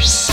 universe.